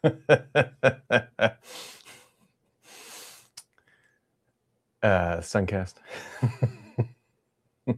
uh, Suncast.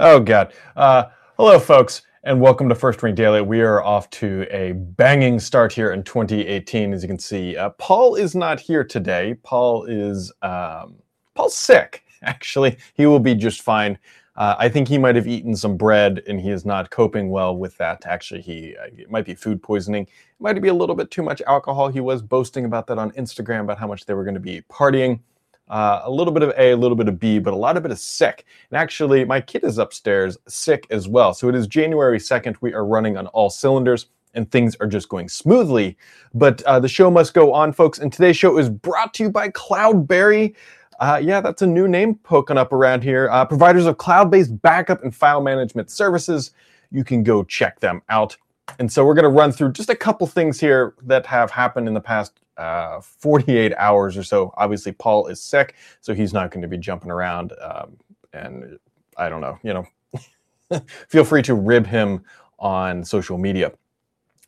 oh God. Uh, hello, folks, and welcome to First Ring Daily. We are off to a banging start here in 2018. As you can see, uh, Paul is not here today. Paul is um, Paul's sick. Actually, he will be just fine. Uh, I think he might have eaten some bread and he is not coping well with that. Actually, he uh, it might be food poisoning. It might be a little bit too much alcohol. He was boasting about that on Instagram about how much they were going to be partying. Uh, a little bit of A, a little bit of B, but a lot of it is sick. And actually, my kid is upstairs sick as well. So it is January 2nd. We are running on all cylinders and things are just going smoothly. But uh, the show must go on, folks. And today's show is brought to you by Cloudberry. Uh, yeah, that's a new name poking up around here. Uh, providers of cloud based backup and file management services. You can go check them out. And so we're going to run through just a couple things here that have happened in the past uh, 48 hours or so. Obviously, Paul is sick, so he's not going to be jumping around. Um, and I don't know, you know, feel free to rib him on social media.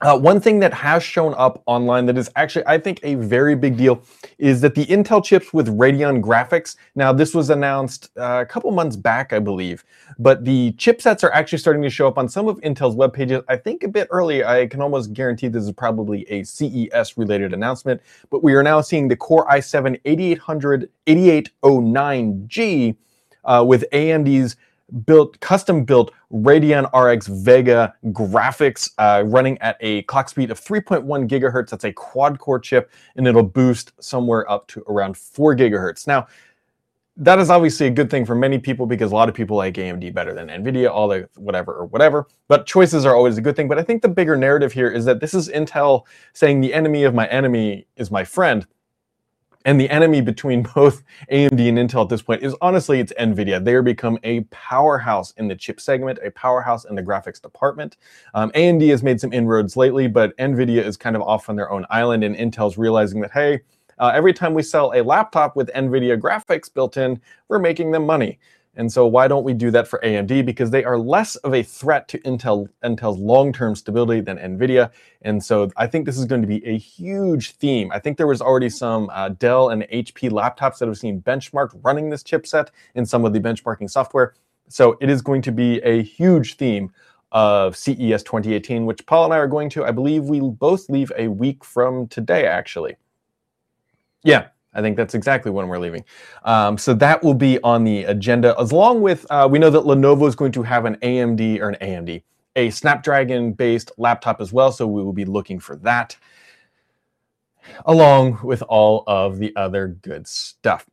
Uh, one thing that has shown up online that is actually, I think, a very big deal is that the Intel chips with Radeon graphics. Now, this was announced uh, a couple months back, I believe, but the chipsets are actually starting to show up on some of Intel's web pages. I think a bit early. I can almost guarantee this is probably a CES related announcement, but we are now seeing the Core i7 8800 8809G uh, with AMD's built custom built Radeon RX Vega graphics uh, running at a clock speed of 3.1 gigahertz. That's a quad core chip, and it'll boost somewhere up to around 4 gigahertz. Now, that is obviously a good thing for many people because a lot of people like AMD better than NVIDIA, all the whatever or whatever. But choices are always a good thing. But I think the bigger narrative here is that this is Intel saying the enemy of my enemy is my friend. And the enemy between both AMD and Intel at this point is honestly it's Nvidia. They are become a powerhouse in the chip segment, a powerhouse in the graphics department. Um, AMD has made some inroads lately, but Nvidia is kind of off on their own island, and Intel's realizing that hey, uh, every time we sell a laptop with Nvidia graphics built in, we're making them money. And so why don't we do that for AMD? Because they are less of a threat to Intel Intel's long-term stability than NVIDIA. And so I think this is going to be a huge theme. I think there was already some uh, Dell and HP laptops that have seen benchmarked running this chipset in some of the benchmarking software. So it is going to be a huge theme of CES 2018, which Paul and I are going to. I believe we both leave a week from today, actually. Yeah, I think that's exactly when we're leaving. Um, so that will be on the agenda, as long with uh, we know that Lenovo is going to have an AMD or an AMD, a Snapdragon based laptop as well. So we will be looking for that, along with all of the other good stuff.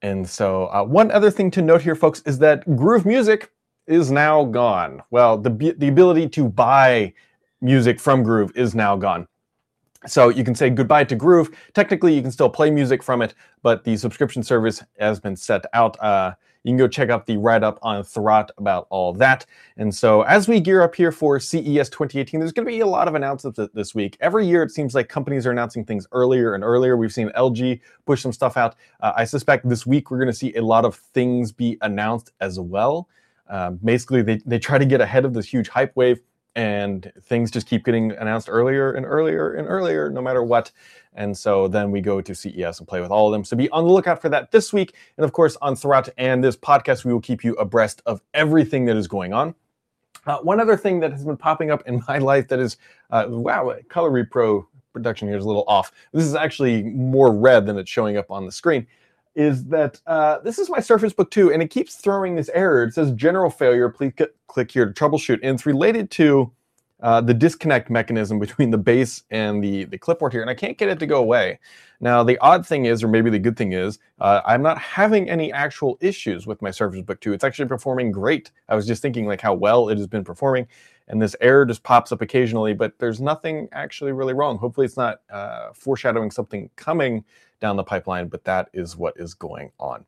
And so, uh, one other thing to note here, folks, is that Groove Music is now gone. Well, the the ability to buy music from Groove is now gone. So you can say goodbye to Groove. Technically, you can still play music from it, but the subscription service has been set out. Uh, you can go check out the write up on Thurrott about all that. And so, as we gear up here for CES 2018, there's going to be a lot of announcements this week. Every year, it seems like companies are announcing things earlier and earlier. We've seen LG push some stuff out. Uh, I suspect this week we're going to see a lot of things be announced as well. Uh, basically, they, they try to get ahead of this huge hype wave and things just keep getting announced earlier and earlier and earlier, no matter what. And so then we go to CES and play with all of them. So be on the lookout for that this week. And of course, on Thurrott and this podcast, we will keep you abreast of everything that is going on. Uh, one other thing that has been popping up in my life that is, uh, wow, Color Repro production here is a little off. This is actually more red than it's showing up on the screen is that uh, this is my Surface Book 2, and it keeps throwing this error. It says general failure. Please click here to troubleshoot. And it's related to uh, the disconnect mechanism between the base and the, the clipboard here, and I can't get it to go away. Now, the odd thing is, or maybe the good thing is, uh, I'm not having any actual issues with my Surface Book 2. It's actually performing great. I was just thinking like how well it has been performing, and this error just pops up occasionally, but there's nothing actually really wrong. Hopefully, it's not uh, foreshadowing something coming down the pipeline, but that is what is going on.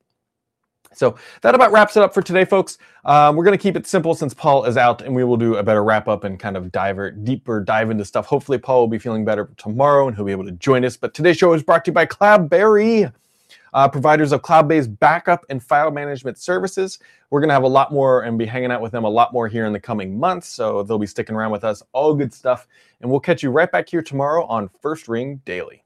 So that about wraps it up for today, folks. Um, we're going to keep it simple since Paul is out, and we will do a better wrap up and kind of dive deeper dive into stuff. Hopefully, Paul will be feeling better tomorrow and he'll be able to join us. But today's show is brought to you by Cloudberry. Uh, providers of cloud-based backup and file management services. We're going to have a lot more and be hanging out with them a lot more here in the coming months. So they'll be sticking around with us. All good stuff. And we'll catch you right back here tomorrow on First Ring Daily.